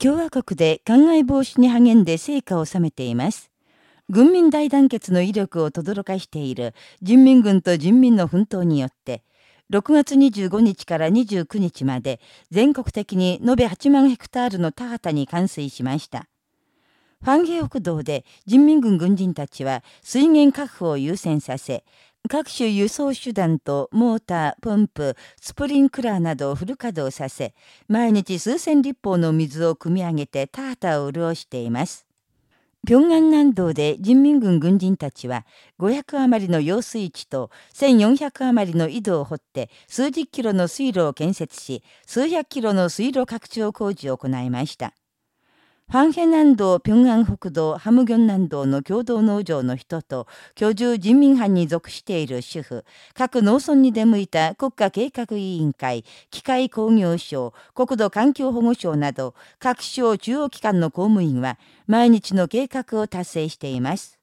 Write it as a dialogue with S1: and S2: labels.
S1: 共和国で灌漑防止に励んで成果を収めています。軍民大団結の威力を轟かしている人民軍と人民の奮闘によって、6月25日から29日まで全国的に延べ8万ヘクタールの田畑に冠水しました。ファンゲ北道で人民軍軍人たちは水源確保を優先させ、各種輸送手段とモーター、ポンプ、スプリンクラーなどをフル稼働させ、毎日数千立方の水を汲み上げて田畑を潤しています。平安南道で人民軍軍人たちは500余りの用水池と1400余りの井戸を掘って数十キロの水路を建設し数百キロの水路拡張工事を行いました。ファンヘ南道、平安北道、ハムギョン南道の共同農場の人と、居住人民班に属している主婦、各農村に出向いた国家計画委員会、機械工業省、国土環境保護省など、各省中央機関の公務員は、毎日の計画を達成しています。